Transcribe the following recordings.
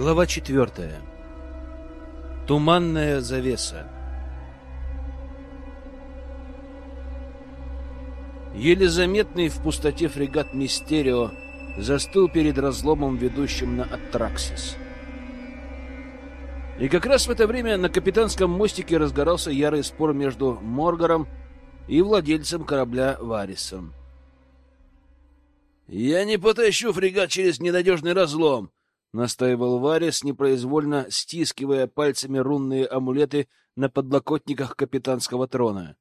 Глава четвертая. Туманная завеса. Еле заметный в пустоте фрегат «Мистерио» застыл перед разломом, ведущим на Аттраксис. И как раз в это время на капитанском мостике разгорался ярый спор между Моргаром и владельцем корабля Варисом. «Я не потащу фрегат через ненадежный разлом!» — настаивал Варис, непроизвольно стискивая пальцами рунные амулеты на подлокотниках капитанского трона.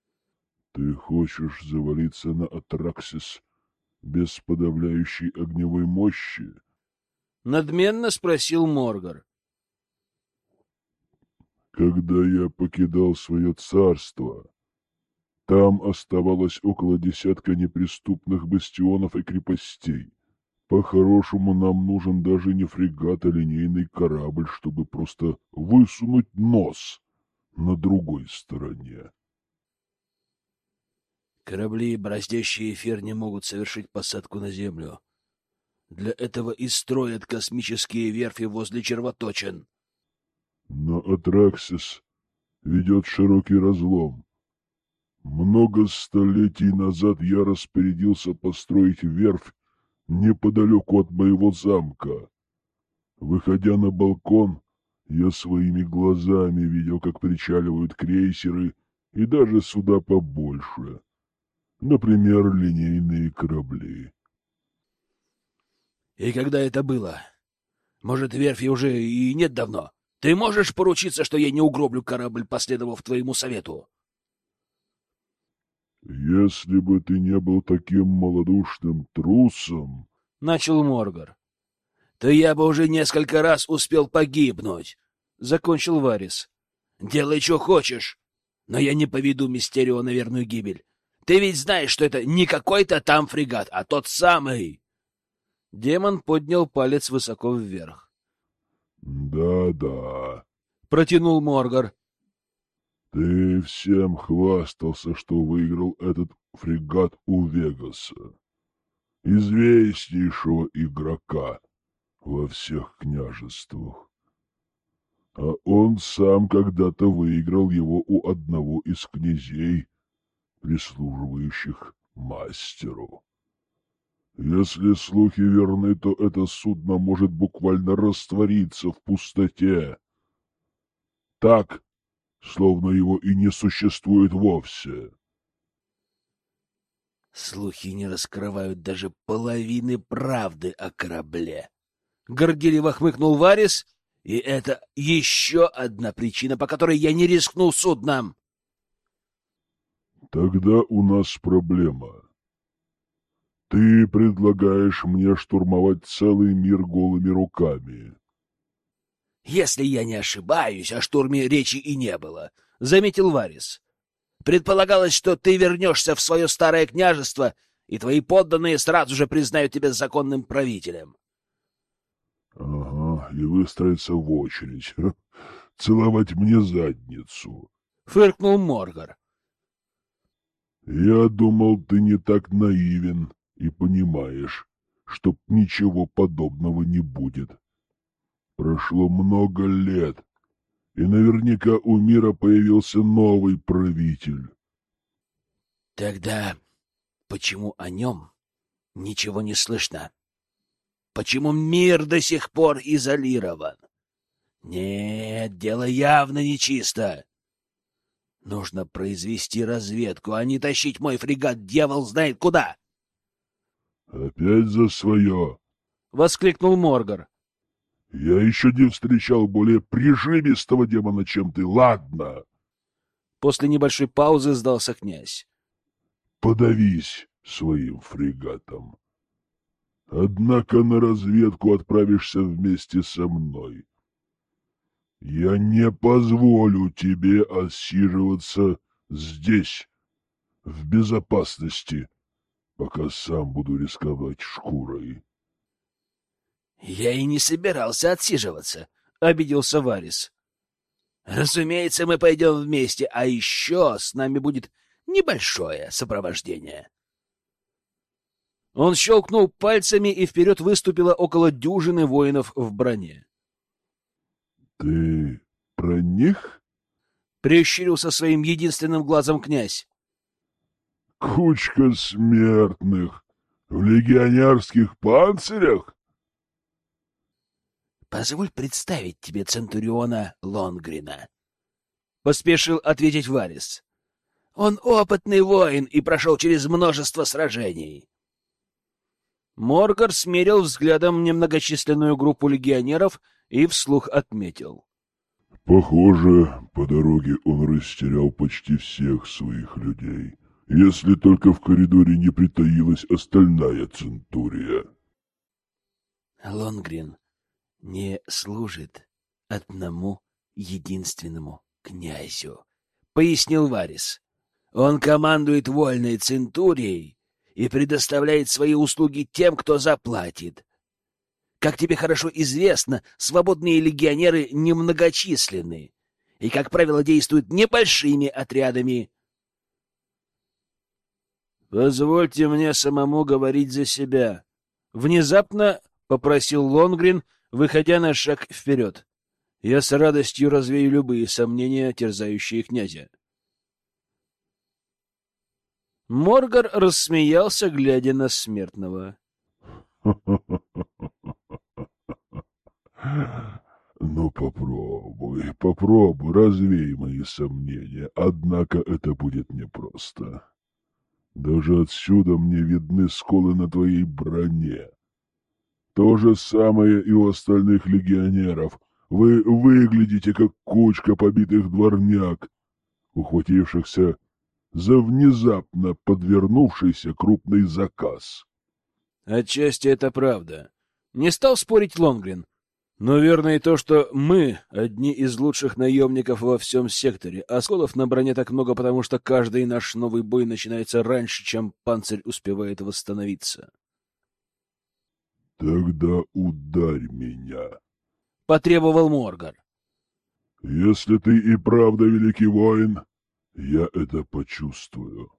— Ты хочешь завалиться на Атраксис без подавляющей огневой мощи? — надменно спросил Моргар. — Когда я покидал свое царство, там оставалось около десятка неприступных бастионов и крепостей. По-хорошему, нам нужен даже не фрегат, а линейный корабль, чтобы просто высунуть нос на другой стороне. Корабли, бороздящие эфир, не могут совершить посадку на Землю. Для этого и строят космические верфи возле червоточин. Но Атраксис ведет широкий разлом. Много столетий назад я распорядился построить верфь неподалеку от моего замка. Выходя на балкон, я своими глазами видел, как причаливают крейсеры и даже суда побольше. Например, линейные корабли. И когда это было? Может, верфи уже и нет давно? Ты можешь поручиться, что я не угроблю корабль, последовав твоему совету? «Если бы ты не был таким малодушным трусом...» — начал Моргар. «То я бы уже несколько раз успел погибнуть», — закончил Варис. «Делай, что хочешь, но я не поведу Мистерио на верную гибель. Ты ведь знаешь, что это не какой-то там фрегат, а тот самый!» Демон поднял палец высоко вверх. «Да-да», — протянул Моргар. Ты всем хвастался, что выиграл этот фрегат у Вегаса, известнейшего игрока во всех княжествах. А он сам когда-то выиграл его у одного из князей, прислуживающих мастеру. Если слухи верны, то это судно может буквально раствориться в пустоте. Так словно его и не существует вовсе. Слухи не раскрывают даже половины правды о корабле. Горделиво хмыкнул Варис, и это еще одна причина, по которой я не рискнул судном. Тогда у нас проблема. Ты предлагаешь мне штурмовать целый мир голыми руками. Если я не ошибаюсь, о штурме речи и не было, — заметил Варис. Предполагалось, что ты вернешься в свое старое княжество, и твои подданные сразу же признают тебя законным правителем. — Ага, и выстроиться в очередь. Целовать мне задницу. — фыркнул Моргар. — Я думал, ты не так наивен и понимаешь, что ничего подобного не будет. Прошло много лет, и наверняка у мира появился новый правитель. Тогда почему о нем ничего не слышно? Почему мир до сих пор изолирован? Нет, дело явно нечисто. Нужно произвести разведку, а не тащить мой фрегат дьявол знает куда. — Опять за свое! — воскликнул Моргар. Я еще не встречал более прижимистого демона, чем ты. Ладно. После небольшой паузы сдался князь. Подавись своим фрегатом. Однако на разведку отправишься вместе со мной. Я не позволю тебе осиживаться здесь, в безопасности, пока сам буду рисковать шкурой. Я и не собирался отсиживаться, — обиделся Варис. Разумеется, мы пойдем вместе, а еще с нами будет небольшое сопровождение. Он щелкнул пальцами, и вперед выступило около дюжины воинов в броне. Ты про них? Прищурился своим единственным глазом князь. Кучка смертных в легионерских панцирях? Позволь представить тебе Центуриона Лонгрина. Поспешил ответить Варис. Он опытный воин и прошел через множество сражений. Моргар смерил взглядом немногочисленную группу легионеров и вслух отметил. Похоже, по дороге он растерял почти всех своих людей, если только в коридоре не притаилась остальная центурия. Лонгрин не служит одному единственному князю, — пояснил Варис. Он командует вольной центурией и предоставляет свои услуги тем, кто заплатит. Как тебе хорошо известно, свободные легионеры немногочисленны и, как правило, действуют небольшими отрядами. «Позвольте мне самому говорить за себя», — внезапно попросил Лонгрин, выходя на шаг вперед. «Я с радостью развею любые сомнения, терзающие князя». Моргар рассмеялся, глядя на смертного. Ну, попробуй, попробуй, развей мои сомнения, однако это будет непросто. Даже отсюда мне видны сколы на твоей броне. То же самое и у остальных легионеров. Вы выглядите, как кучка побитых дворняк, ухватившихся за внезапно подвернувшийся крупный заказ. Отчасти это правда. Не стал спорить Лонгрин. Но верно и то, что мы одни из лучших наемников во всем секторе. Осколов на броне так много, потому что каждый наш новый бой начинается раньше, чем панцирь успевает восстановиться. «Тогда ударь меня», — потребовал Моргар. «Если ты и правда великий воин, я это почувствую».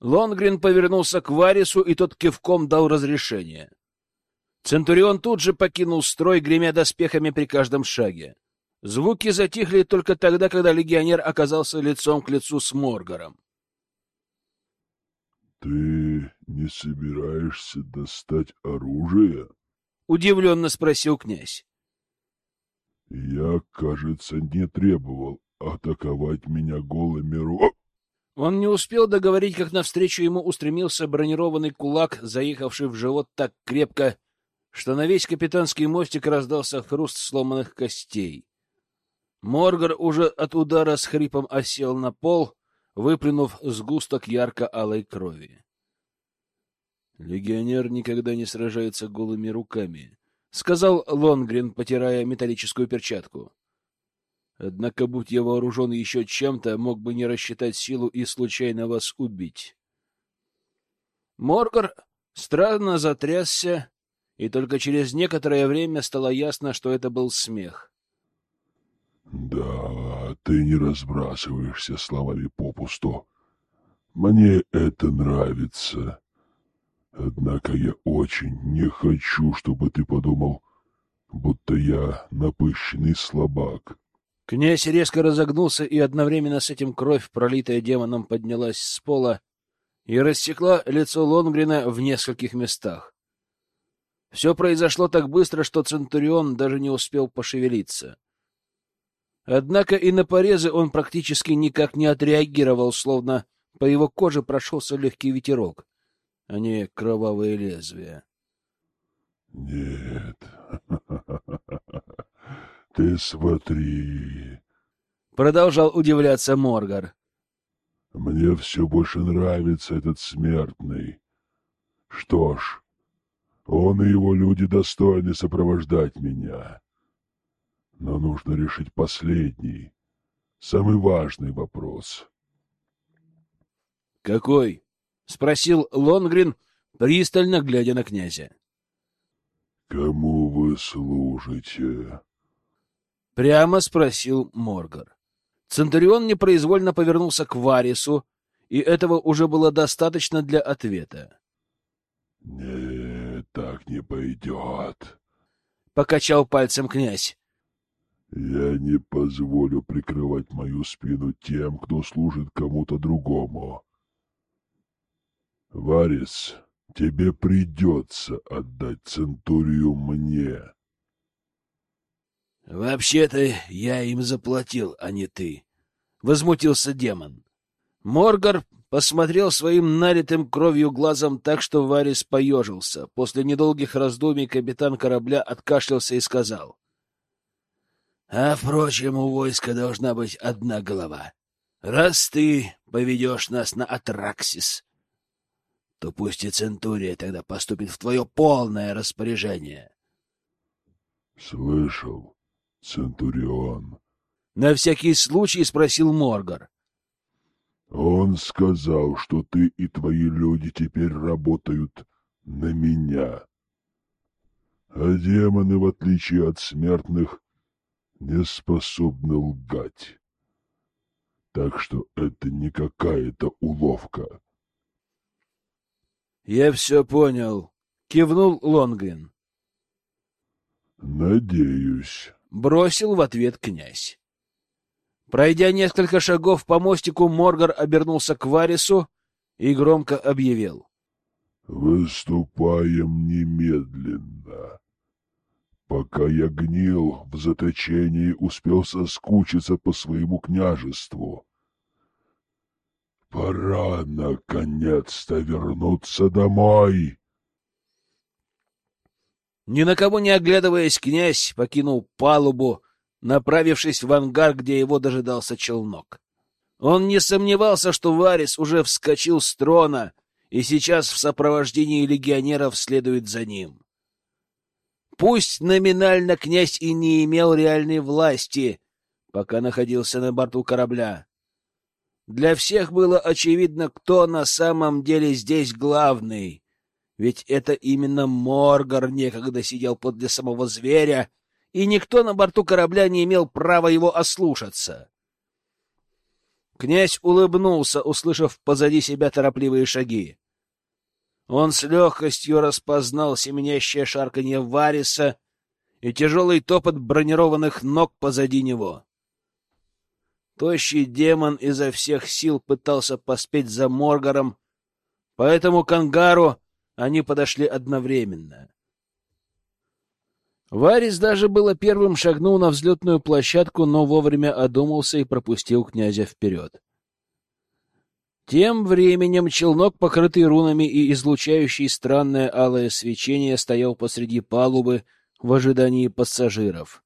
Лонгрин повернулся к Варису, и тот кивком дал разрешение. Центурион тут же покинул строй, гремя доспехами при каждом шаге. Звуки затихли только тогда, когда легионер оказался лицом к лицу с Моргаром. — Ты не собираешься достать оружие? — удивленно спросил князь. — Я, кажется, не требовал атаковать меня голыми руками. Он не успел договорить, как навстречу ему устремился бронированный кулак, заехавший в живот так крепко, что на весь капитанский мостик раздался хруст сломанных костей. Моргар уже от удара с хрипом осел на пол, выплюнув сгусток ярко-алой крови. «Легионер никогда не сражается голыми руками», — сказал Лонгрен, потирая металлическую перчатку. «Однако, будь я вооружен еще чем-то, мог бы не рассчитать силу и случайно вас убить». Моргар странно затрясся, и только через некоторое время стало ясно, что это был смех. «Да, ты не разбрасываешься словами попусту. Мне это нравится. Однако я очень не хочу, чтобы ты подумал, будто я напыщенный слабак». Князь резко разогнулся, и одновременно с этим кровь, пролитая демоном, поднялась с пола и рассекла лицо Лонгрина в нескольких местах. Все произошло так быстро, что Центурион даже не успел пошевелиться. Однако и на порезы он практически никак не отреагировал, словно по его коже прошелся легкий ветерок, а не кровавые лезвия. — Нет, ты смотри, — продолжал удивляться Моргар. — Мне все больше нравится этот смертный. Что ж, он и его люди достойны сопровождать меня. Но нужно решить последний, самый важный вопрос. «Какой?» — спросил Лонгрин, пристально глядя на князя. «Кому вы служите?» Прямо спросил Моргар. Центурион непроизвольно повернулся к Варису, и этого уже было достаточно для ответа. «Нет, так не пойдет. — покачал пальцем князь. Я не позволю прикрывать мою спину тем, кто служит кому-то другому. Варис, тебе придется отдать Центурию мне. Вообще-то я им заплатил, а не ты, — возмутился демон. Моргар посмотрел своим налитым кровью глазом так, что Варис поежился. После недолгих раздумий капитан корабля откашлялся и сказал. А, впрочем, у войска должна быть одна голова. Раз ты поведешь нас на Атраксис, то пусть и Центурия тогда поступит в твое полное распоряжение. — Слышал, Центурион. — на всякий случай спросил Моргар. — Он сказал, что ты и твои люди теперь работают на меня. А демоны, в отличие от смертных, не способны лгать. Так что это не какая-то уловка. — Я все понял, — кивнул Лонгрин. — Надеюсь. — бросил в ответ князь. Пройдя несколько шагов по мостику, Моргар обернулся к Варису и громко объявил. — Выступаем немедленно. Пока я гнил в заточении, успел соскучиться по своему княжеству. Пора, наконец-то, вернуться домой. Ни на кого не оглядываясь, князь покинул палубу, направившись в ангар, где его дожидался челнок. Он не сомневался, что Варис уже вскочил с трона и сейчас в сопровождении легионеров следует за ним. Пусть номинально князь и не имел реальной власти, пока находился на борту корабля. Для всех было очевидно, кто на самом деле здесь главный. Ведь это именно Моргар некогда сидел подле самого зверя, и никто на борту корабля не имел права его ослушаться. Князь улыбнулся, услышав позади себя торопливые шаги. Он с легкостью распознал семенящее шарканье Вариса и тяжелый топот бронированных ног позади него. Тощий демон изо всех сил пытался поспеть за Моргаром, поэтому к ангару они подошли одновременно. Варис даже было первым шагнул на взлетную площадку, но вовремя одумался и пропустил князя вперед. Тем временем челнок, покрытый рунами и излучающий странное алое свечение, стоял посреди палубы в ожидании пассажиров.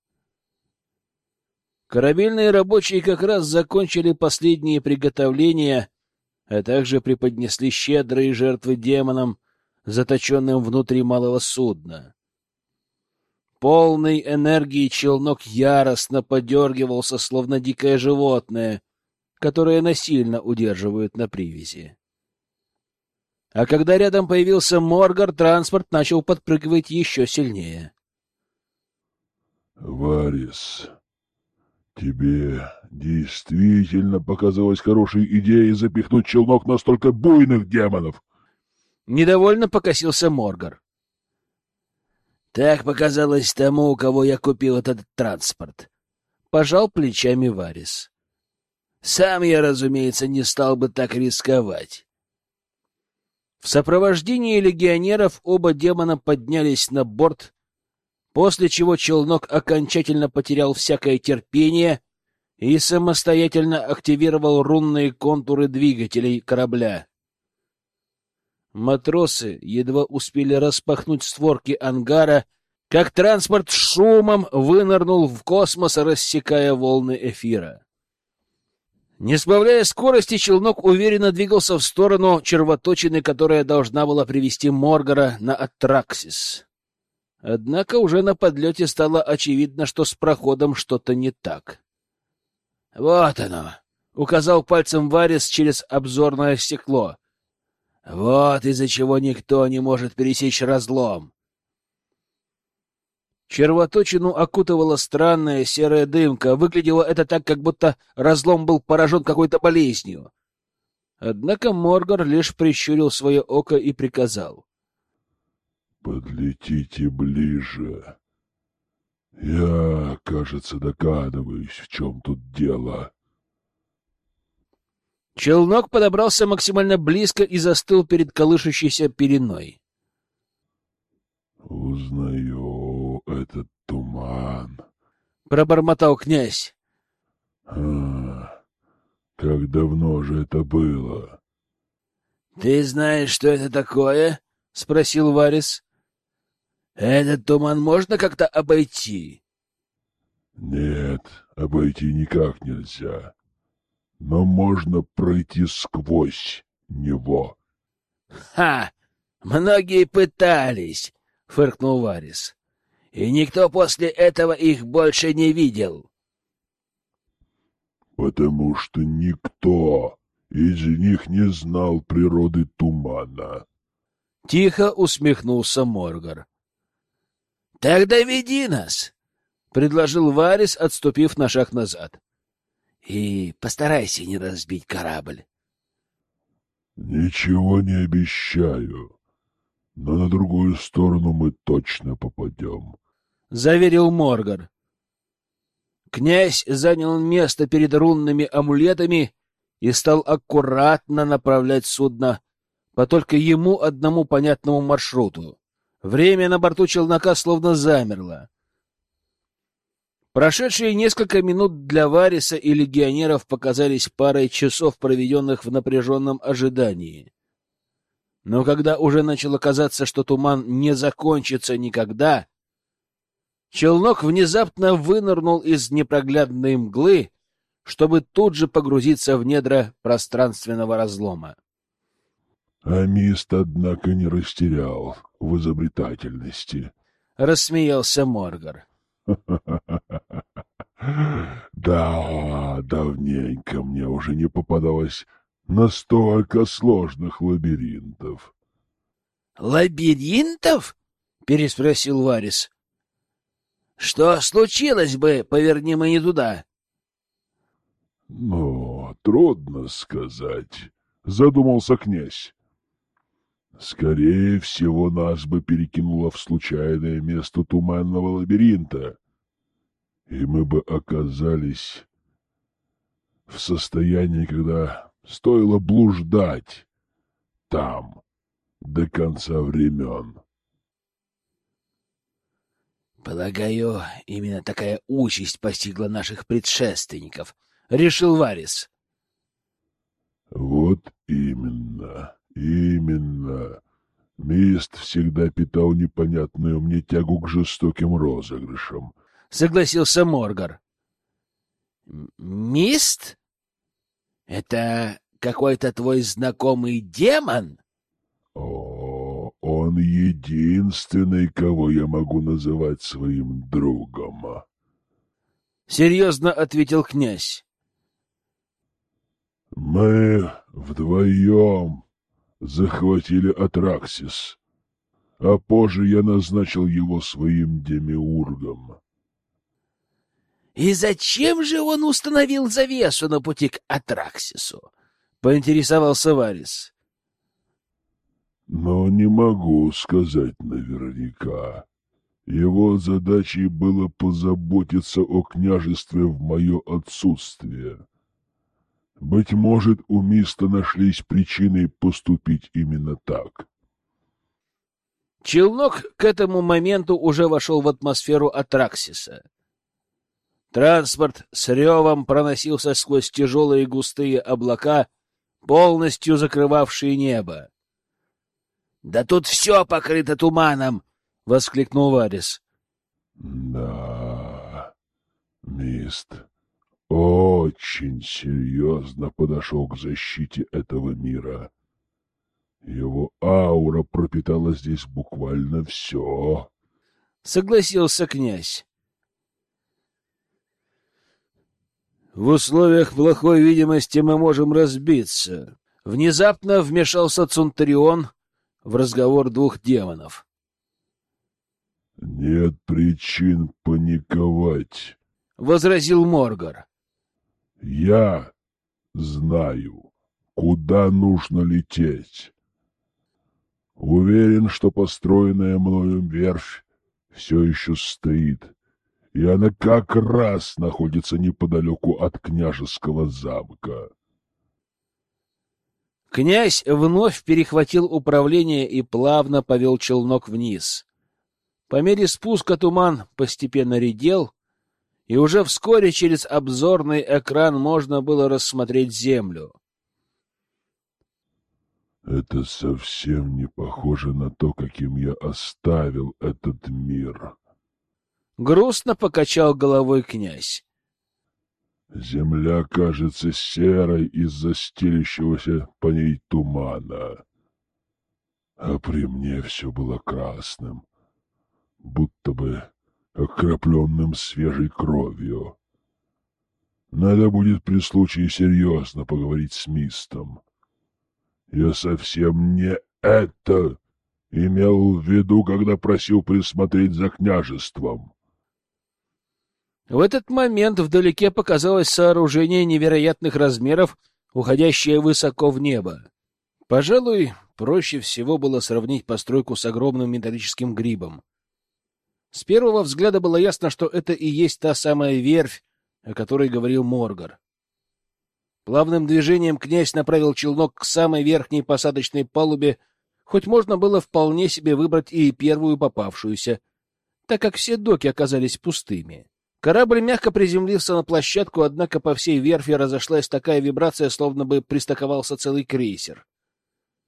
Корабельные рабочие как раз закончили последние приготовления, а также преподнесли щедрые жертвы демонам, заточенным внутри малого судна. Полный энергии челнок яростно подергивался, словно дикое животное, которые насильно удерживают на привязи. А когда рядом появился Моргар, транспорт начал подпрыгивать еще сильнее. — Варис, тебе действительно показалась хорошей идеей запихнуть челнок на столько буйных демонов? Недовольно покосился Моргар. Так показалось тому, у кого я купил этот транспорт. Пожал плечами Варис. Сам я, разумеется, не стал бы так рисковать. В сопровождении легионеров оба демона поднялись на борт, после чего челнок окончательно потерял всякое терпение и самостоятельно активировал рунные контуры двигателей корабля. Матросы едва успели распахнуть створки ангара, как транспорт шумом вынырнул в космос, рассекая волны эфира. Не сбавляя скорости, челнок уверенно двигался в сторону червоточины, которая должна была привести Моргара на Атраксис. Однако уже на подлете стало очевидно, что с проходом что-то не так. — Вот оно! — указал пальцем Варис через обзорное стекло. — Вот из-за чего никто не может пересечь разлом. Червоточину окутывала странная серая дымка. Выглядело это так, как будто разлом был поражен какой-то болезнью. Однако Моргар лишь прищурил свое око и приказал. — Подлетите ближе. Я, кажется, догадываюсь, в чем тут дело. Челнок подобрался максимально близко и застыл перед колышущейся переной. Узнаю этот туман. Пробормотал князь. А, как давно же это было? Ты знаешь, что это такое? Спросил Варис. Этот туман можно как-то обойти? Нет, обойти никак нельзя. Но можно пройти сквозь него. Ха! Многие пытались, фыркнул Варис. И никто после этого их больше не видел. Потому что никто из них не знал природы тумана. Тихо усмехнулся Моргар. Тогда веди нас, предложил Варис, отступив на шаг назад. И постарайся не разбить корабль. Ничего не обещаю, но на другую сторону мы точно попадем, — заверил Моргар. Князь занял место перед рунными амулетами и стал аккуратно направлять судно по только ему одному понятному маршруту. Время на борту челнока словно замерло. Прошедшие несколько минут для Вариса и легионеров показались парой часов, проведенных в напряженном ожидании. Но когда уже начало казаться, что туман не закончится никогда, челнок внезапно вынырнул из непроглядной мглы, чтобы тут же погрузиться в недра пространственного разлома. А Мист, однако, не растерял в изобретательности. Рассмеялся Моргар. Да, давненько мне уже не попадалось настолько сложных лабиринтов. Лабиринтов? переспросил Варис. Что случилось бы, поверни мы не туда? Ну, трудно сказать, задумался князь. Скорее всего, нас бы перекинуло в случайное место туманного лабиринта, и мы бы оказались в состоянии, когда стоило блуждать там до конца времен. Полагаю, именно такая участь постигла наших предшественников, решил Варис. Вот именно. Именно. Мист всегда питал непонятную мне тягу к жестоким розыгрышам. Согласился Моргар. Мист? Это какой-то твой знакомый демон? О, он единственный, кого я могу называть своим другом. Серьезно ответил князь. Мы вдвоем захватили Атраксис, а позже я назначил его своим демиургом. И зачем же он установил завесу на пути к Атраксису? Поинтересовался Варис. Но не могу сказать наверняка. Его задачей было позаботиться о княжестве в мое отсутствие. Быть может, у Миста нашлись причины поступить именно так. Челнок к этому моменту уже вошел в атмосферу Атраксиса. Транспорт с ревом проносился сквозь тяжелые густые облака, полностью закрывавшие небо. — Да тут все покрыто туманом! — воскликнул Варис. — Да, Мист очень серьезно подошел к защите этого мира. Его аура пропитала здесь буквально все. Согласился князь. В условиях плохой видимости мы можем разбиться. Внезапно вмешался Цунтарион в разговор двух демонов. Нет причин паниковать, возразил Моргар. Я знаю, куда нужно лететь. Уверен, что построенная мною верфь все еще стоит, и она как раз находится неподалеку от княжеского замка. Князь вновь перехватил управление и плавно повел челнок вниз. По мере спуска туман постепенно редел, и уже вскоре через обзорный экран можно было рассмотреть землю. Это совсем не похоже на то, каким я оставил этот мир. Грустно покачал головой князь. Земля кажется серой из-за стелющегося по ней тумана. А при мне все было красным, будто бы окропленным свежей кровью. Надо будет при случае серьезно поговорить с Мистом. Я совсем не это имел в виду, когда просил присмотреть за княжеством. В этот момент вдалеке показалось сооружение невероятных размеров, уходящее высоко в небо. Пожалуй, проще всего было сравнить постройку с огромным металлическим грибом. С первого взгляда было ясно, что это и есть та самая верфь, о которой говорил Моргар. Плавным движением князь направил челнок к самой верхней посадочной палубе, хоть можно было вполне себе выбрать и первую попавшуюся, так как все доки оказались пустыми. Корабль мягко приземлился на площадку, однако по всей верфи разошлась такая вибрация, словно бы пристыковался целый крейсер.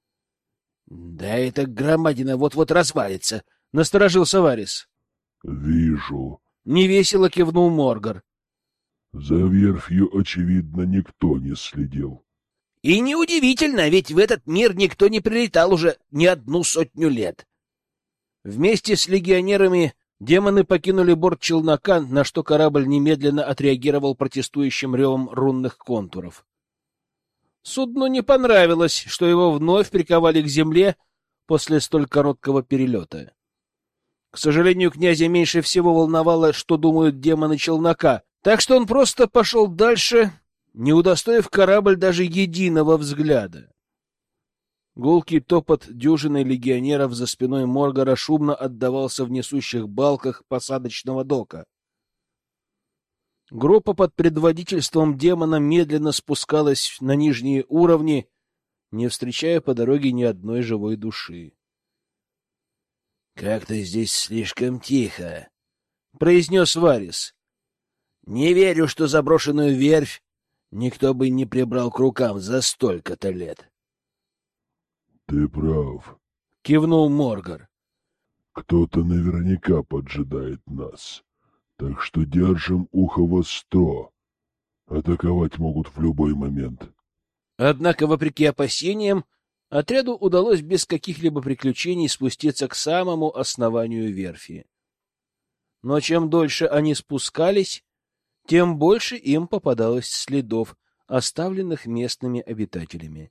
— Да эта громадина вот-вот развалится! — насторожился Варис. — Вижу. — невесело кивнул Моргар. — За верфью, очевидно, никто не следил. — И неудивительно, ведь в этот мир никто не прилетал уже не одну сотню лет. Вместе с легионерами Демоны покинули борт челнока, на что корабль немедленно отреагировал протестующим ревом рунных контуров. Судну не понравилось, что его вновь приковали к земле после столь короткого перелета. К сожалению, князя меньше всего волновало, что думают демоны челнока, так что он просто пошел дальше, не удостоив корабль даже единого взгляда. Гулкий топот дюжины легионеров за спиной Моргара шумно отдавался в несущих балках посадочного дока. Группа под предводительством демона медленно спускалась на нижние уровни, не встречая по дороге ни одной живой души. — Как-то здесь слишком тихо, — произнес Варис. — Не верю, что заброшенную верфь никто бы не прибрал к рукам за столько-то лет. Ты прав. Кивнул Моргар. Кто-то наверняка поджидает нас. Так что держим ухо востро. Атаковать могут в любой момент. Однако, вопреки опасениям, отряду удалось без каких-либо приключений спуститься к самому основанию верфи. Но чем дольше они спускались, тем больше им попадалось следов, оставленных местными обитателями.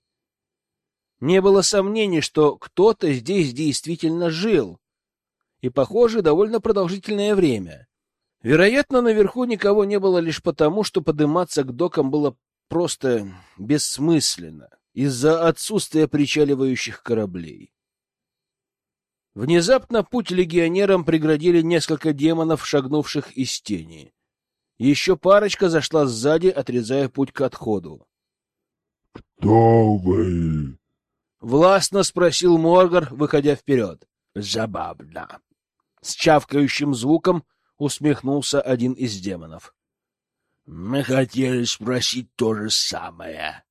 Не было сомнений, что кто-то здесь действительно жил. И, похоже, довольно продолжительное время. Вероятно, наверху никого не было лишь потому, что подниматься к докам было просто бессмысленно из-за отсутствия причаливающих кораблей. Внезапно путь легионерам преградили несколько демонов, шагнувших из тени. Еще парочка зашла сзади, отрезая путь к отходу. — Кто вы? — властно спросил Моргар, выходя вперед. — Забавно. С чавкающим звуком усмехнулся один из демонов. — Мы хотели спросить то же самое.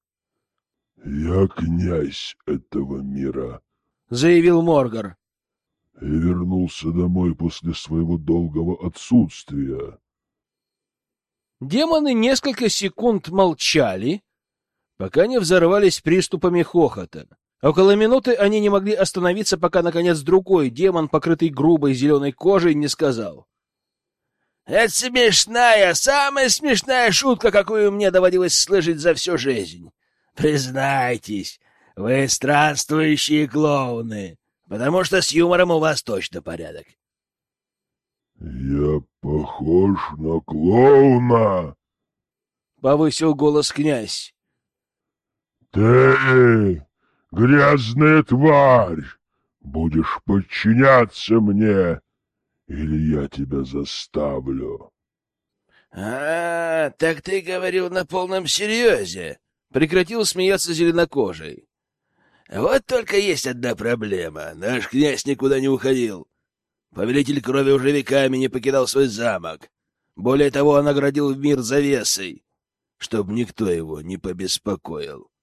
— Я князь этого мира, — заявил Моргар. — И вернулся домой после своего долгого отсутствия. Демоны несколько секунд молчали, пока не взорвались приступами хохота. Около минуты они не могли остановиться, пока, наконец, другой демон, покрытый грубой зеленой кожей, не сказал. — Это смешная, самая смешная шутка, какую мне доводилось слышать за всю жизнь. Признайтесь, вы странствующие клоуны, потому что с юмором у вас точно порядок. — Я похож на клоуна? — повысил голос князь. — Ты грязная тварь! Будешь подчиняться мне, или я тебя заставлю. А, так ты говорил на полном серьезе. Прекратил смеяться зеленокожий. Вот только есть одна проблема. Наш князь никуда не уходил. Повелитель крови уже веками не покидал свой замок. Более того, он оградил мир завесой, чтобы никто его не побеспокоил. —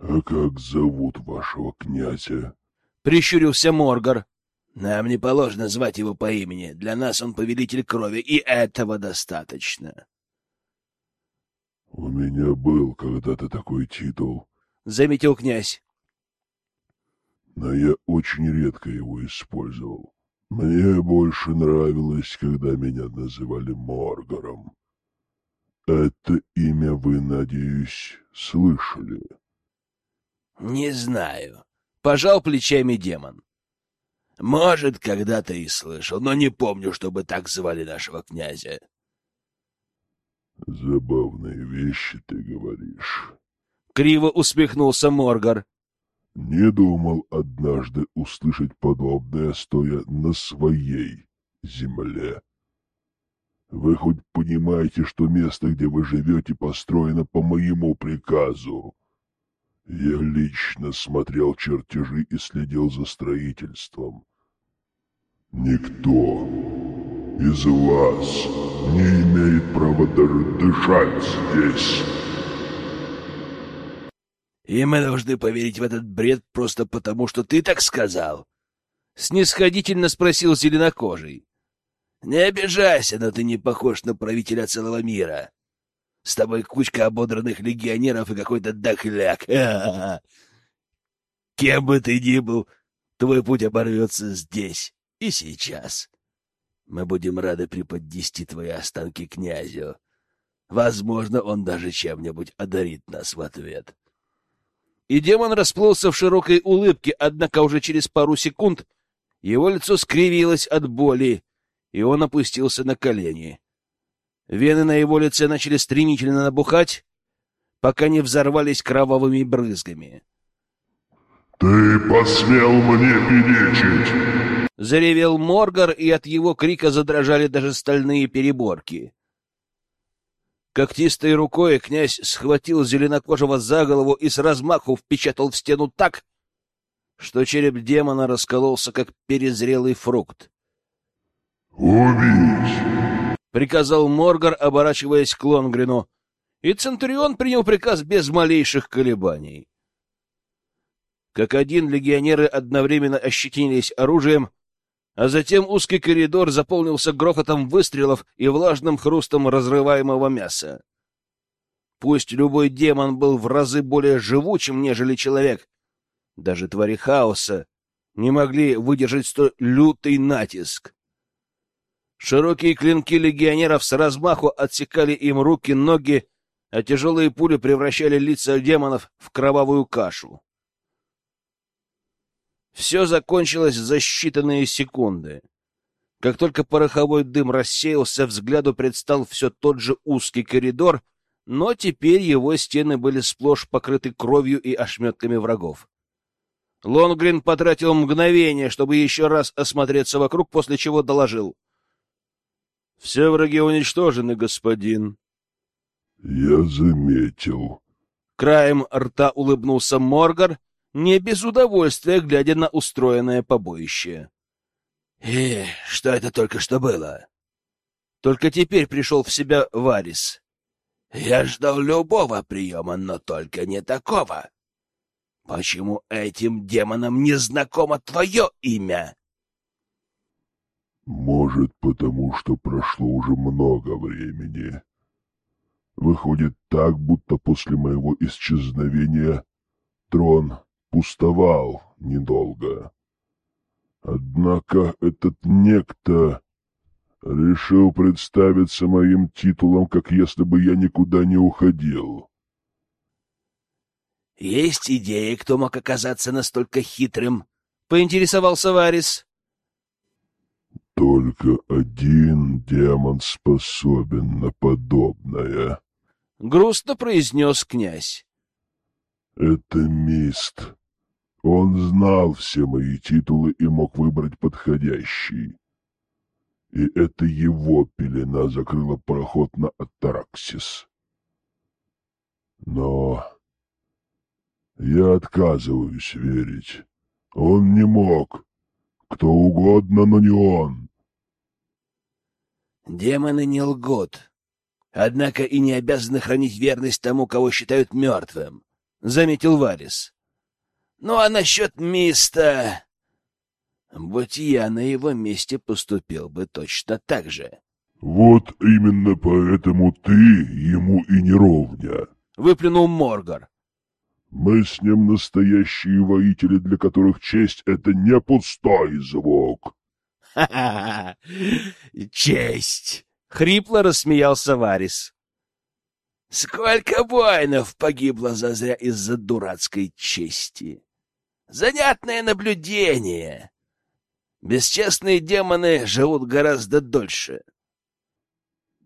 А как зовут вашего князя? — прищурился Моргар. — Нам не положено звать его по имени. Для нас он повелитель крови, и этого достаточно. — У меня был когда-то такой титул, — заметил князь. — Но я очень редко его использовал. Мне больше нравилось, когда меня называли Моргаром. Это имя вы, надеюсь, слышали? — Не знаю. Пожал плечами демон. Может, когда-то и слышал, но не помню, чтобы так звали нашего князя. Забавные вещи ты говоришь. Криво усмехнулся Моргар. Не думал однажды услышать подобное, стоя на своей земле. Вы хоть понимаете, что место, где вы живете, построено по моему приказу? Я лично смотрел чертежи и следил за строительством. Никто из вас не имеет права даже дышать здесь. И мы должны поверить в этот бред просто потому, что ты так сказал? Снисходительно спросил зеленокожий. Не обижайся, но ты не похож на правителя целого мира. С тобой кучка ободранных легионеров и какой-то дохляк. Кем бы ты ни был, твой путь оборвется здесь и сейчас. Мы будем рады преподнести твои останки князю. Возможно, он даже чем-нибудь одарит нас в ответ. И демон расплылся в широкой улыбке, однако уже через пару секунд его лицо скривилось от боли, и он опустился на колени. Вены на его лице начали стремительно набухать, пока не взорвались кровавыми брызгами. «Ты посмел мне перечить!» Заревел Моргар, и от его крика задрожали даже стальные переборки. Когтистой рукой князь схватил зеленокожего за голову и с размаху впечатал в стену так, что череп демона раскололся, как перезрелый фрукт. «Убить!» — приказал Моргар, оборачиваясь к Лонгрину, и Центурион принял приказ без малейших колебаний. Как один легионеры одновременно ощетинились оружием, а затем узкий коридор заполнился грохотом выстрелов и влажным хрустом разрываемого мяса. Пусть любой демон был в разы более живучим, нежели человек, даже твари хаоса не могли выдержать столь лютый натиск. Широкие клинки легионеров с размаху отсекали им руки, ноги, а тяжелые пули превращали лица демонов в кровавую кашу. Все закончилось за считанные секунды. Как только пороховой дым рассеялся, взгляду предстал все тот же узкий коридор, но теперь его стены были сплошь покрыты кровью и ошметками врагов. Лонгрин потратил мгновение, чтобы еще раз осмотреться вокруг, после чего доложил. — Все враги уничтожены, господин. — Я заметил. Краем рта улыбнулся Моргар, не без удовольствия, глядя на устроенное побоище. «И «Э, что это только что было?» Только теперь пришел в себя Варис. «Я ждал любого приема, но только не такого. Почему этим демонам не знакомо твое имя?» «Может, потому что прошло уже много времени. Выходит так, будто после моего исчезновения трон пустовал недолго. Однако этот некто решил представиться моим титулом, как если бы я никуда не уходил. — Есть идеи, кто мог оказаться настолько хитрым? — поинтересовался Варис. — Только один демон способен на подобное. — грустно произнес князь. — Это Мист. Он знал все мои титулы и мог выбрать подходящий. И это его пелена закрыла проход на Атараксис. Но я отказываюсь верить. Он не мог. Кто угодно, но не он. Демоны не лгут. Однако и не обязаны хранить верность тому, кого считают мертвым, — заметил Варис. Ну а насчет Миста... Будь я на его месте, поступил бы точно так же. — Вот именно поэтому ты ему и не ровня. — выплюнул Моргар. — Мы с ним настоящие воители, для которых честь — это не пустой звук. «Ха-ха! Честь!» — хрипло рассмеялся Варис. «Сколько воинов погибло зазря из-за дурацкой чести! Занятное наблюдение! Бесчестные демоны живут гораздо дольше!»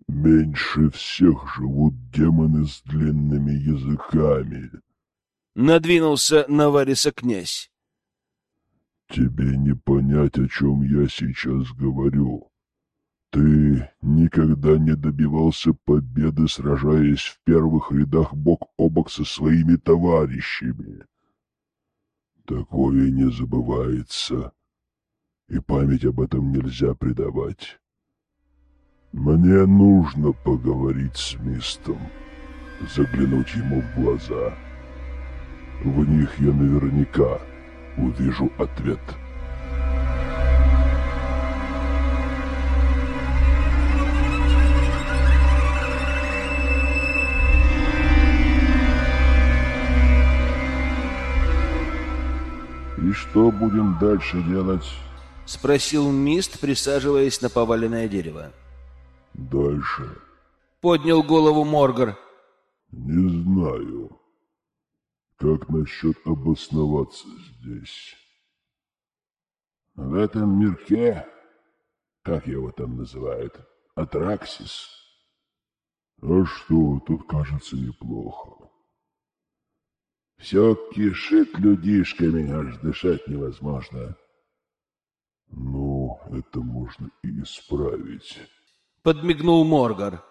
«Меньше всех живут демоны с длинными языками!» Надвинулся на Вариса князь. Тебе не понять, о чем я сейчас говорю. Ты никогда не добивался победы, сражаясь в первых рядах бок о бок со своими товарищами. Такое не забывается, и память об этом нельзя предавать. Мне нужно поговорить с Мистом, заглянуть ему в глаза. В них я наверняка увижу ответ. «И что будем дальше делать?» — спросил Мист, присаживаясь на поваленное дерево. «Дальше?» — поднял голову Моргар. «Не знаю. Как насчет обосноваться здесь? В этом мирке, как его там называют, Атраксис? А что, тут кажется неплохо. Все кишит людишками, аж дышать невозможно. Ну, это можно и исправить. Подмигнул Моргар.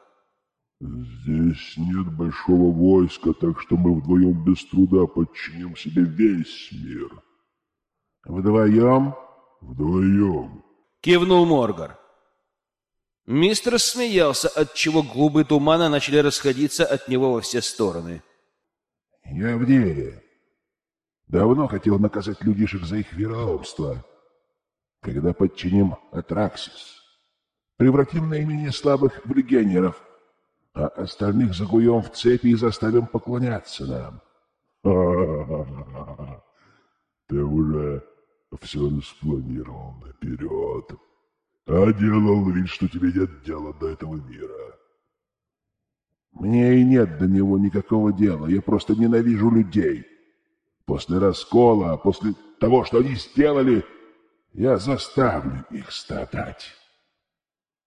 Здесь нет большого войска, так что мы вдвоем без труда подчиним себе весь мир. Вдвоем? Вдвоем. Кивнул Моргар. Мистер смеялся, отчего клубы тумана начали расходиться от него во все стороны. Я в деле. Давно хотел наказать людишек за их вероломство. Когда подчиним Атраксис, превратим наименее слабых в легионеров — а остальных загуем в цепи и заставим поклоняться нам. Ты уже все распланировал наперед, а делал вид, что тебе нет дела до этого мира. Мне и нет до него никакого дела, я просто ненавижу людей. После раскола, после того, что они сделали, я заставлю их страдать.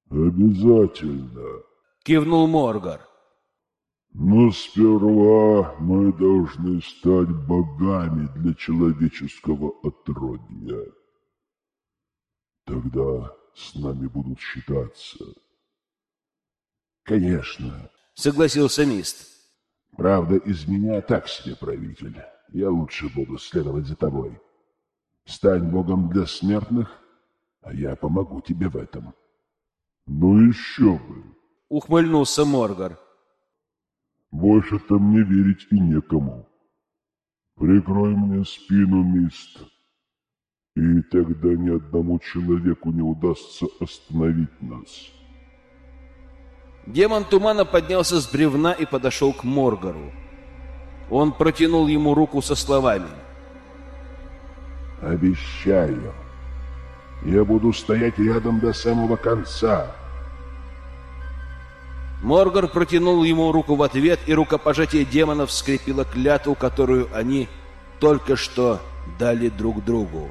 Обязательно кивнул Моргар. Но сперва мы должны стать богами для человеческого отродья. Тогда с нами будут считаться. Конечно, согласился Мист. Правда, из меня так себе правитель. Я лучше буду следовать за тобой. Стань богом для смертных, а я помогу тебе в этом. Ну еще бы. — ухмыльнулся Моргар. «Больше-то мне верить и некому. Прикрой мне спину, мист, и тогда ни одному человеку не удастся остановить нас». Демон тумана поднялся с бревна и подошел к Моргару. Он протянул ему руку со словами. «Обещаю, я буду стоять рядом до самого конца». Моргар протянул ему руку в ответ, и рукопожатие демонов скрепило клятву, которую они только что дали друг другу.